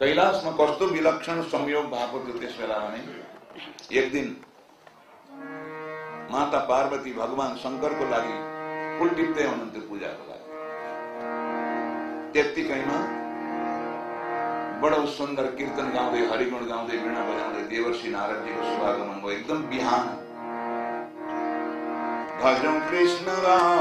कैलाशमा कस्तो विलक्षण संयोग एक दिन माता पार्वती भगवान शङ्करको लागि फुल हुनुहुन्थ्यो पूजाको लागि। त्यत्तिकैमा बडो सुन्दर कीर्तन गाउँदै, हरिगुण गाउँदै, वीणा बजाउँदै, देवर्षि नारदजीको शुभागमन भयो। एकदम बिहान। भजौँ कृष्णलाई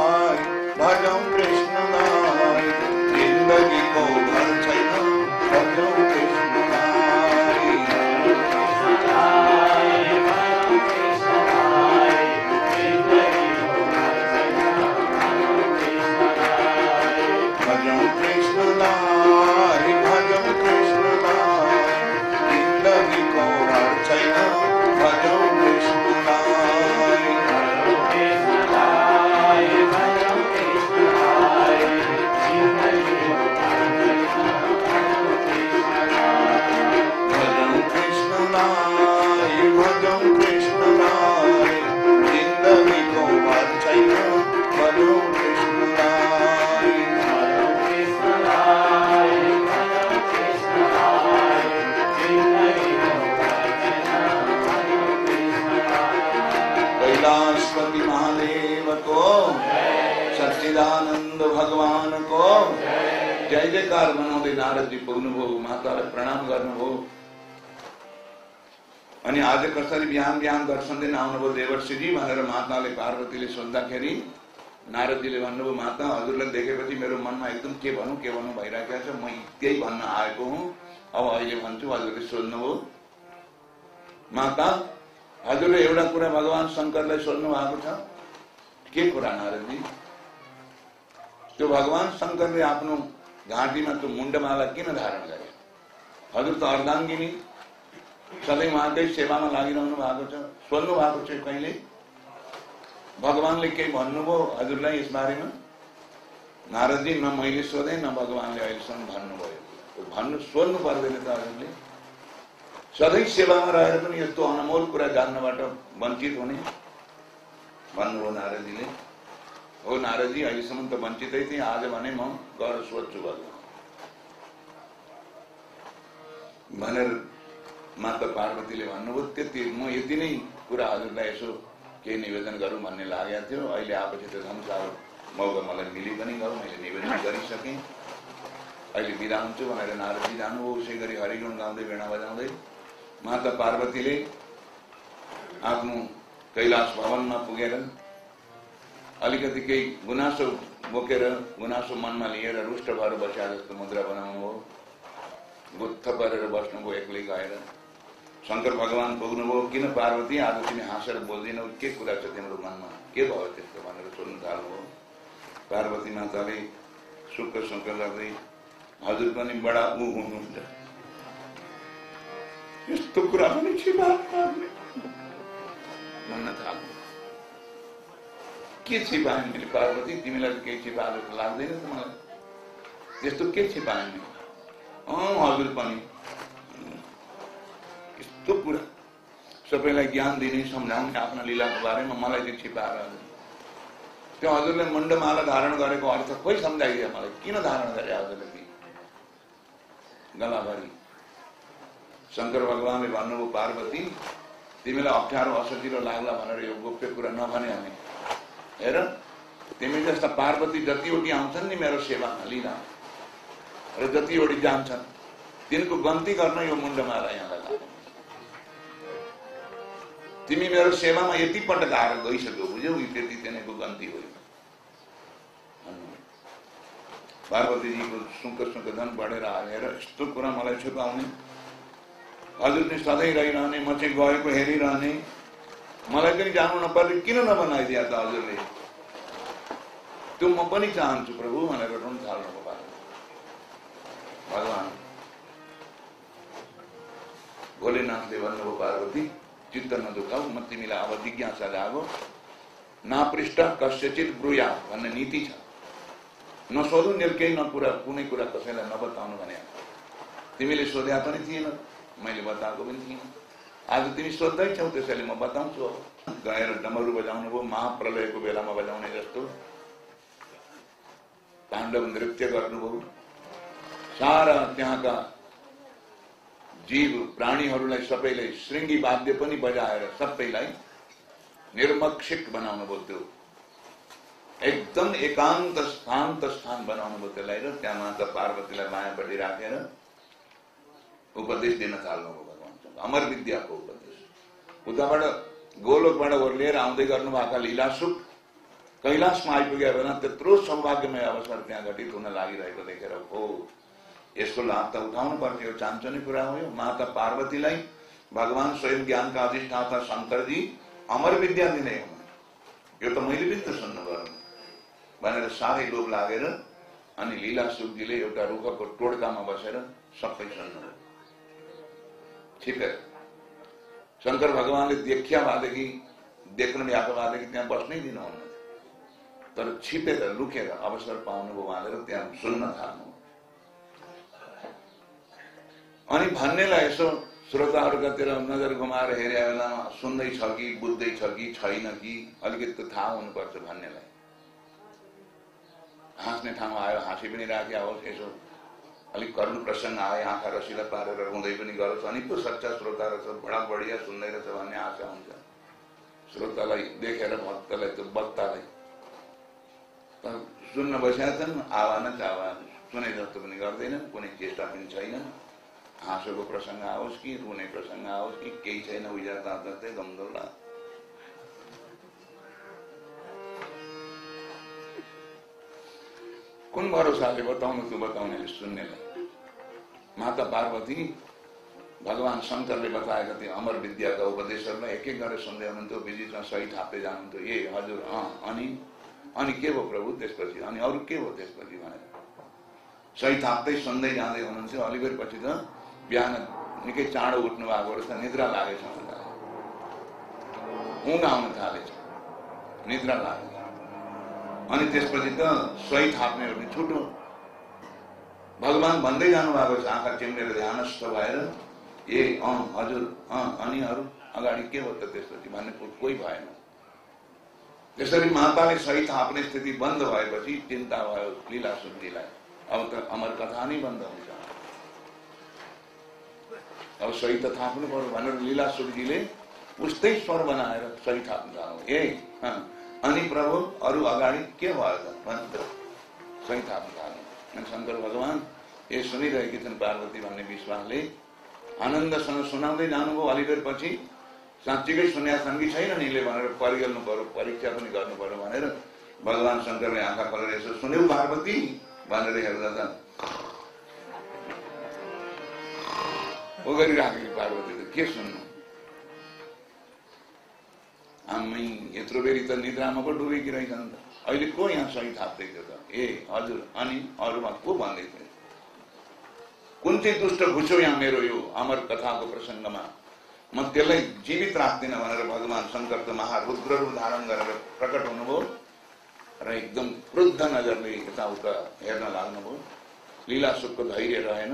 कैलाशपति महादेव को। सच्चिदानन्द भगवान को। जय जयकार मनाउँदै नारदजी पुग्नुभयो मातालाई प्रणाम गर्नुभयो अनि आज कसरी बिहान बिहान दर्शन दिन आउनुभयो देवर्षिजी भनेर माताले पार्वतीले सोद्धाखेरि नारदजीले भन्नुभयो माता हजुरलाई देखेपछि मेरो मनमा एकदम के भनौँ के भनौँ भइरहेको छ म त्यही भन्न आएको हुँ। अब अहिले भन्छु हजुरले सोध्नुभयो। माता हजुरले एउटा कुरा भगवान शङ्करलाई सोध्नु भएको छ। के कुरा नारदजी? त्यो भगवान शङ्करले आफ्नो घाँटीमा त्यो मुण्डमाला किन धारण गरे? हजुर त अर्धाङ्गिनी सधैँ उहाँकै सेवामा लागिरहनु भएको छ। सोध्नु भएको छ कहिले? भगवानले केही भन्नुभयो हजुरलाई यस बारेमा? नारदजी न मैले सोधेँ न भगवानले अहिलेसम्म भन्नुभयो। भन्नु सोध्नु पर्दैन त हजुरले। सधैँ सेवामा रहेर पनि यस्तो अनमोल कुरा जान्नबाट वञ्चित हुने भन्नुभयो नारदजीले हो नारदजी अहिलेसम्म त वञ्चितै थिएँ आज भने म गएर सोध्छु भनेर माता पार्वतीले भन्नुभयो त्यति म यति नै कुरा हजुरलाई यसो केही निवेदन गरौँ भन्ने लागेको थियो अहिले आएपछि त झन् साह्रो मौका मलाई मिली पनि गयो मैले निवेदन गरिसकेँ अहिले बिदा हुन्छु भनेर नारदजी जानुभयो उसै गरी हरिगुण गाउँदै वीणा बजाउँदै माता पार्वतीले आफ्नो कैलाश भवनमा पुगेर अलिकति केही गुनासो बोकेर गुनासो मनमा लिएर रुष्ट भएर बस्या जस्तो मुद्रा बनाउनु हो गुत्थ परेर बस्नुभयो एक्लै गएर। शङ्कर भगवान पुग्नुभयो किन पार्वती आज तिमी हाँसेर बोल्दैनौ? के कुरा छ तिम्रो मनमा? के भयो त्यस्तो भनेर सोध्नु थाल्नुभयो। पार्वती माताले सुख सुख गर्दै हजुर पनि बडा ऊ हुनुहुन्छ। यस्तो कुरा पनि छिपा पार्ने भन्न थाल्नु के छिपाएँ मैले पार्वती तिमीलाई त केही छिपा जस्तो लाग्दैन त मलाई त्यस्तो के छिपाएँ अँ हजुर पनि यस्तो कुरा सबैलाई ज्ञान दिने सम्झाउने आफ्ना लीलाको बारेमा मलाई चाहिँ छिपाएर त्यो हजुरले मण्डमाला धारण गरेको अर्थ खोइ सम्झाइदियो मलाई किन धारण गरे हजुरले ती गलाभरि शङ्कर भगवान्ले भन्नुभयो पार्वती तिमीलाई अप्ठ्यारो असजिलो लाग्ला भनेर यो गोप्य कुरा नभने भने हेर तिमी जस्ता पार्वती जतिवटी आउँछन् नि मेरो सेवामा लिन र जतिवटी जान्छन् तिनको गन्ती गर्न यो मुण्डमाला यहाँलाई तिमी मेरो सेवामा यति पटक आएर गइसक्यो बुझ्यौ त्यति तिनीको गन्ती हो यो। भन्नुभयो। पार्वतीजीको सुख सुख धन बढेर हालेर यस्तो कुरा मलाई छुपाउने हजुर चाहिँ सधैँ रहिरहने म चाहिँ गएको हेरिरहने। मलाई पनि जानु नपर्ने किन नबनाइदिया त हजुरले? त्यो म पनि चाहन्छु प्रभु भनेर रुन थाल्नु भगवान भोलेनाथले भन्नुभयो पार्वती चित्त नदुखाऊ म तिमीलाई अब जिज्ञासा जागो नापृष्ट कस्यचित ब्रुया भन्ने नीति छ। नसोधु मेरो केही नकुरा कुनै कुरा कसैलाई नबताउनु भने। तिमीले सोध्या पनि थिएन। मैले बताएको पनि थिएन आज तिमी सोध्दै छौ त्यसैले म बताउँछु। अब गएर डमरु बजाउनु भयो महाप्रलयको बेलामा बजाउने जस्तो। ताण्डव नृत्य गर्नुभयो सारा त्यहाँका जीव प्राणीहरूलाई सबैलाई श्रृङ्गी वाद्य पनि बजाएर सबैलाई निर्मक्षिक बनाउनु भयो त्यो। एकदम एकान्त शान्त स्थान बनाउनु भयो त्यसलाई र त्यहाँ माता पार्वतीलाई मायापट्टि राखेर उपदेश दिन थाल्नुभयो भगवान् अमर विद्याको उपदेश उताबाट गोलोकबाट ओर्लिएर आउँदै गर्नुभएका लीलासुख कैलाशमा आइपुग्यो भने त्यत्रो सौभाग्यमय अवसर त्यहाँ घटित हुन लागिरहेको देखेर हो यसको लाभ त उठाउनु पर्थ्यो चान्चने कुरा हो यो माता पार्वतीलाई भगवान् स्वयं ज्ञानका अधिष्ठाता शङ्करजी अमर विद्या दिने यो त मैले पनि त सुन्नुभयो भनेर साह्रै लोभ लागेर अनि लीला सुखजीले एउटा रुखको टोड्कामा बसेर सबै सुन्नुभयो ठिकै शङ्कर भगवान्ले देखिया भएदेखि देख्नु भ्याएको भएदेखि त्यहाँ बस्नै दिनुहुन्न तर छिपेर लुकेर अवसर पाउनुभयो उहाँले त्यहाँ सुन्न थाल्नु अनि भन्नेलाई यसो श्रोताहरूकातिर नजर घुमाएर हेरे बेलामा सुन्दैछ कि बुझ्दैछ कि छैन कि अलिकति थाहा हुनुपर्छ भन्नेलाई हाँस्ने ठाउँ आयो हाँसी पनि राखे होस् यसो अलिक करुण प्रसङ्ग आयो आँखा रसिला पारेर रुँदै पनि गरोस्। अनि पो सच्चा श्रोता रहेछ बडा बढिया सुन्दै रहेछ भन्ने आशा हुन्छ। श्रोतालाई देखेर भक्तलाई त्यो बक्तालाई सुन्न बसेका छन् आवा न चावा सुने जस्तो पनि गर्दैनन् कुनै चेष्टा पनि छैन। हाँसोको प्रसङ्ग आओस् कि रुने प्रसङ्ग आओस् कि केही छैन उजा जस्तै गम्दोला कुन भरोसाले बताउनु त्यो बताउनेले सुन्नेलाई? माता पार्वती भगवान् शङ्करले बताएका थिए अमर विद्याका उपदेशहरूलाई एक एक गरेर सुन्दै हुनुहुन्थ्यो बिजितमा सही थाप्दै जानुहुन्थ्यो। ए हजुर अँ अनि? अनि के भयो प्रभु त्यसपछि? अनि अरू के भयो त्यसपछि भनेर? सही थाप्दै सुन्दै जाँदै हुनुहुन्थ्यो। अलिकति पछि त बिहान निकै चाँडो उठ्नु भएको रहेछ निद्रा लागेछ उनलाई ऊँग आउन थालेछ। निद्रा लाग्यो अनि त्यसपछि त सही थाप्नेहरू पनि छुटो भगवान् भन्दै जानु भएको छ आँखा चिम्लेर ध्यानस्थ भएर ए अँ हजुर अँ अनि अरू अगाडि के हो त त्यसपछि? भन्ने कोही भएन। त्यसरी माताले सही थाप्ने स्थिति बन्द भएपछि चिन्ता भयो लीला शुद्धिलाई अब त अमर कथा नै बन्द हुन्छ। अब सही त थाप्नु पर्यो भनेर लीला सुरजीले उस्तै स्वर बनाएर सही थाप्नु जानु ए अनि प्रभु अरू अगाडि के भयो त? थाप्नु थाल्नु शङ्कर भगवान् ए सुनिरहेकी छन् पार्वती भन्ने विश्वासले आनन्दसँग सुनाउँदै जानुभयो। अलिबेर पछि साँच्चीकै सुन्या छन् कि छैन नि भनेर परिगल्नु पर्यो परीक्षा पनि गर्नु पर्यो भनेर भगवान् शङ्करले आँखा खोलेर यसो सुन्यौ पार्वती भनेर हेर्दा त ऊ गरिराखेको पार्वतीले के सुन्नु? आमै यत्रो बेरी त निद्रामा पो डुबेकी रहेछन् त अहिले को यहाँ सही थाप्दै थियो त ए हजुर अनि अरूमा को भन्दै थियो? कुन चाहिँ दुष्ट घुस्यो यहाँ मेरो यो अमर कथाको प्रसङ्गमा? म त्यसलाई जीवित राख्दिनँ भनेर भगवान् शङ्कर त महारुद्र धारण गरेर प्रकट हुनुभयो र एकदम क्रुद्ध नजरले यताउता हेर्न लाग्नुभयो। लीला सुखको धैर्य रहेन।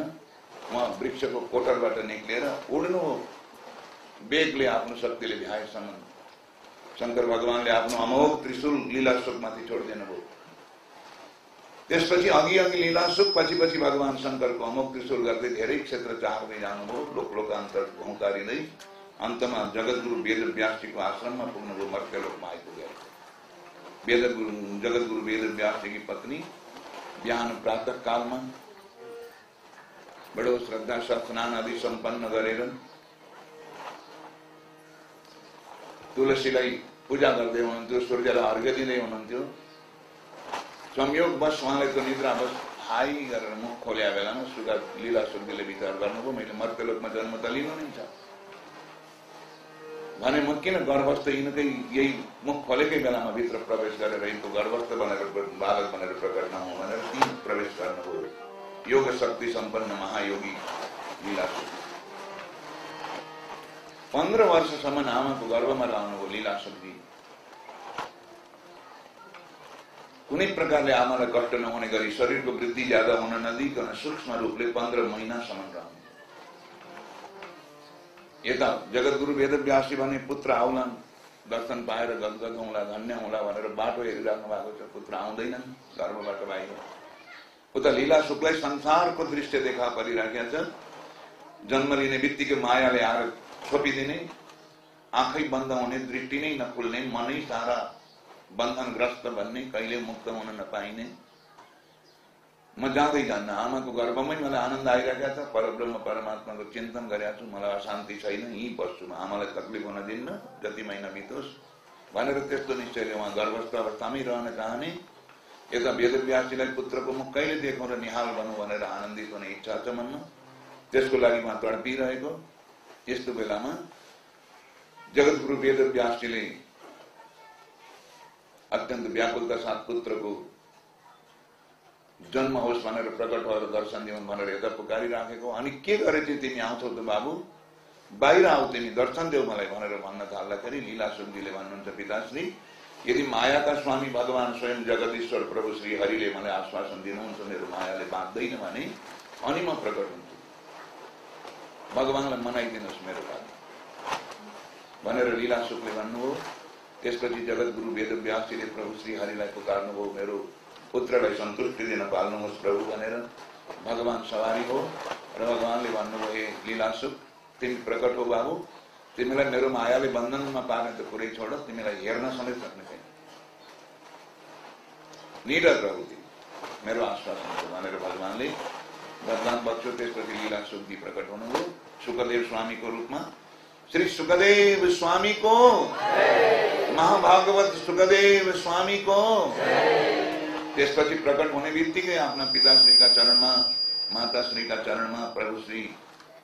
म वृक्षको कोटरबाट निक्लिएर उड्नु बेगले आफ्नो शक्तिले भ्याएसम्म शङ्कर भगवान्ले आफ्नो अमोघ त्रिशुल लीलासुकमाथि छोडिदिनु भयो त्यसपछि अघि अघि लीलासुक पछि पछि भगवान् शङ्करको अमोघ त्रिशुल गर्दै धेरै क्षेत्र चाहँदै जानुभयो लोक लोकान्तर हुँकारिँदै अन्तमा जगतगुरु वेद व्यासजीको आश्रममा पुग्नुभयो मर्त्यलोकमा आइपुगेर वेद गुरु जगतगुरु वेद व्यासजीकी पत्नी बिहान प्रातः कालमा। बडो श्रद्धा स्नान आदि सम्पन्न गरेर तुलसीलाई पूजा गर्दै हुनुहुन्थ्यो सूर्यलाई अर्घ्य दिँदै हुनुहुन्थ्यो। संयोगवश उहाँलाई त्यो निद्रा बस हाई गरेर मुख खोल्या बेलामा सुगा लीला सुर्गीले विचार गर्नुभयो, मैले मर्त्यलोकमा जन्म त लिनु नै छ। भने म किन गर्भस्थ यिनकै यही मुख खोलेकै बेलामा भित्र प्रवेश गरेर यिनको गर्भस्थ बनेर बालक बनेर प्रकट नहुँ भनेर प्रवेश गर्नुभयो। योग शक्ति संपन्न महायोगी लीला पन्ध्र वर्षसम्म आमाको गर्भमा रहनुभयो लीला शक्ति। कुनै प्रकारले आमालाई कष्ट नहुने गरी शरीरको वृद्धि ज्यादा हुन नदिकन सूक्ष्म रूपले पन्ध्र महिनासम्म रहनु। यता जगतगुरु वेद व्यासी भने पुत्र आउलान् दर्शन पाएर गदगद हुँला धन्य हुँला भनेर बाटो हेरिराख्नु भएको छ पुत्र आउँदैनन् गर्भबाट बाहिर उता लीला शुक्लै संसारको दृश्य देखा परिराखेका छ जन्म लिने बित्तिकै मायाले आएर छोपिदिने आँखै बन्द हुने दृष्टि नै नखुल्ने मनै सारा बन्धनग्रस्त भन्ने कहिले मुक्त हुन नपाइने म जाँदै जान्न आमाको गर्भमै मलाई आनन्द आइरहेको छ परब्रह्म परमात्माको चिन्तन गरेका छु मलाई अशान्ति छैन यहीँ बस्छु म आमालाई तक्लिफ हुन दिन्न जति महिना बितोस् भनेर त्यस्तो निश्चयले उहाँ गर्भस्थ अवस्थामै रहन चाहने यता वेदव्यासीलाई पुत्रको मुख कहिले देखौँ र निहाल भनौँ भनेर आनन्दित हुने इच्छा छ मनमा त्यसको लागि उहाँ तडपिरहेको यस्तो बेलामा जगतगुरु वेदव्यासजीले अत्यन्त व्याकुलता साथ पुत्रको जन्म होस् भनेर प्रकट भएर दर्शन दिउन् भनेर यता पुकारिराखेको अनि के गरे चाहिँ तिमी आउँछौ त बाबु? बाहिर आऊ तिमी दर्शन देऊ मलाई भनेर भन्न थाल्दाखेरि लीला सुखजीले भन्नुहुन्छ पिताश्री यदि मायाका स्वामी भगवान स्वयं जगदीश्वर प्रभु श्री हरिले मलाई आश्वासन दिनुहुन्छ मेरो मायाले बाँच्दैन भने अनि म प्रकट हुन्छु। भगवान्लाई मनाइदिनुहोस् मेरो लागि भनेर लीला सुखले भन्नुभयो त्यसपछि जगतगुरु वेदव्यासजीले प्रभु श्री हरिलाई पुकार्नुभयो मेरो पुत्रलाई सन्तुष्टि दिन पाल्नुहोस् प्रभु भनेर भगवान् सवारी हो र भगवान्ले भन्नुभयो हे लीलासुख तिमी प्रकट हो बाबु तिमीलाई मेरो मायाले बन्धनमा पार्ने त कुरै छोड तिमीलाई हेर्न समेत सक्ने छैन निडर रहु तिमी मेरो आश्वासन भनेर भगवान्ले वरदान बक्स्यो त्यसपछि लीला सुखजी प्रकट हुनुभयो सुखदेव स्वामीको रूपमा श्री सुखदेव स्वामीको महाभागवत सुखदेव स्वामीको त्यसपछि प्रकट हुने बित्तिकै आफ्ना पिताश्रीका चरणमा माताश्रीका चरणमा प्रभु श्री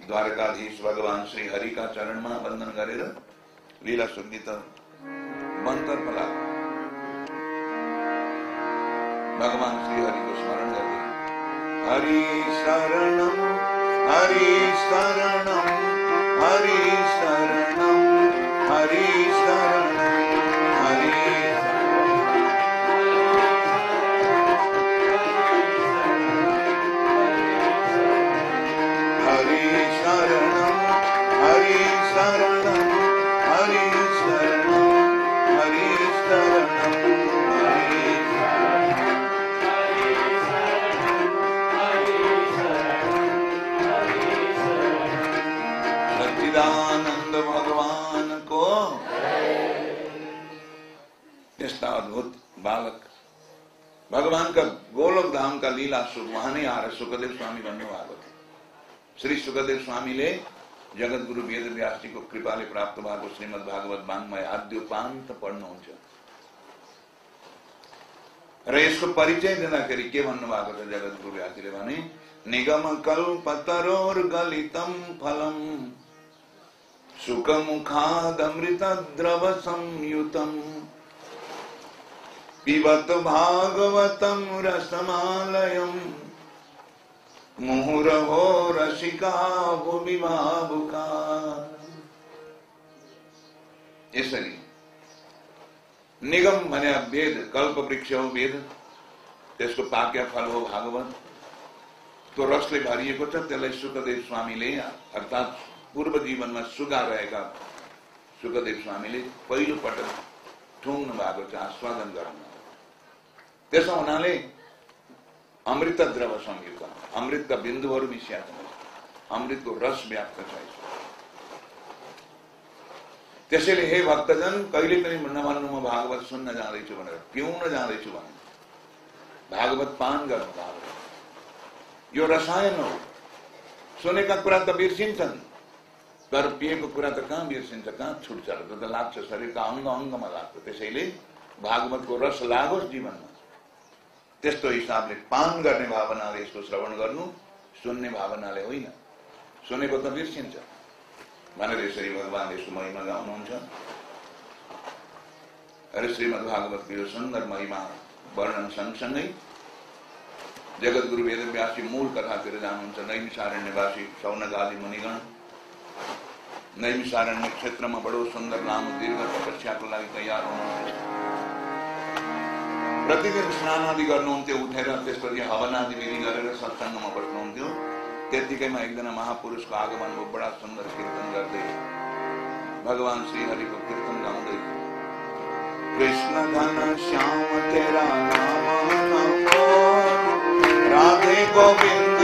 द्वारकाधीश भगवान श्री हरिका चरणमा वन्दन गरेर लीला सुन्नी त वनतर्फ लाग्यो भगवान श्री हरिको स्मरण गर्दै हरि शरणम हरि शरणम हरि शरणम हरि शरणम हरि हरि का वहाँ नहीं आ रहे सुखदेव स्वामी बनने भागवत श्री सुखदेव स्वामी ले जगत गुरु वेद व्यास जी को कृपा ले प्राप्त भागवत, श्रीमद भागवत, बांगमय आद्योपांत पढ़ना हो रे इसको परिचय देना करी, के भन्न भागवत है जगत गुरु व्यास जी ने निगम कल्प तरोर गलितम फलम सुख मुखाद अमृत द्रव संयुतम। पिबत भागवतम रसमालयम मुहुरहो रसिका भूमि भावुका यसरी निगम भने वेद, कल्प वृक्ष हो वेद, त्यसको पाक्या फल हो भागवत। त्यो रसले भरिएको छ, त्यसलाई सुखदेव स्वामीले, अर्थात् पूर्व जीवनमा सुगा रहेका सुखदेव स्वामीले पहिलो पटक छ आस्वादन गर्नु त्यसो हुनाले अमृत द्रव संयुक्त अमृतका बिन्दुहरू मिसिया छन् अमृतको रस व्याप्त यसमा। त्यसैले हे भक्तजन, कहिले पनि नभन्नु म भागवत सुन्न जाँदैछु भनेर पिउन जाँदैछु भने भागवत पान गर्नु भागवत यो रसायन हो। सुनेका कुरा त बिर्सिन्छन् तर पिएको कुरा त कहाँ बिर्सिन्छ कहाँ छुट्छ र त्यो त लाग्छ शरीरका अङ्ग अङ्गमा लाग्छ त्यसैले भागवतको रस लागोस् जीवनमा त्यस्तो हिसाबले पान गर्ने भावनाले यसको श्रवण गर्नु, सुन्ने भावनाले होइन। सुनेको त बिर्सिन्छ। भनेर यसरी भगवान् यसको महिमा गाउनुहुन्छ। र श्रीमद् भागवतको यो सुन्दर महिमा वर्णन सँगसँगै जगत गुरु वेद व्यासी मूल कथातिर जानुहुन्छ नैमिसारण्यवासी सौनक आदि मुनिगण। नैमिसारण्य क्षेत्रमा बडो सुन्दर लामो दीर्घ तपस्याको लागि तयार हुनुहुन्छ। प्रतिदिन स्नान आदि गर्नुहुन्थ्यो, उठेर त्यसपछि हवन आदि विधि गरेर सत्सङ्गमा बस्नुहुन्थ्यो। त्यतिकैमा एकजना महापुरुषको आगमन भयो बडा सुन्दर कीर्तन गर्दै, भगवान श्री हरिको कीर्तन गाउँदै। कृष्ण घन श्याम तेरा नाम, राधे गोविंद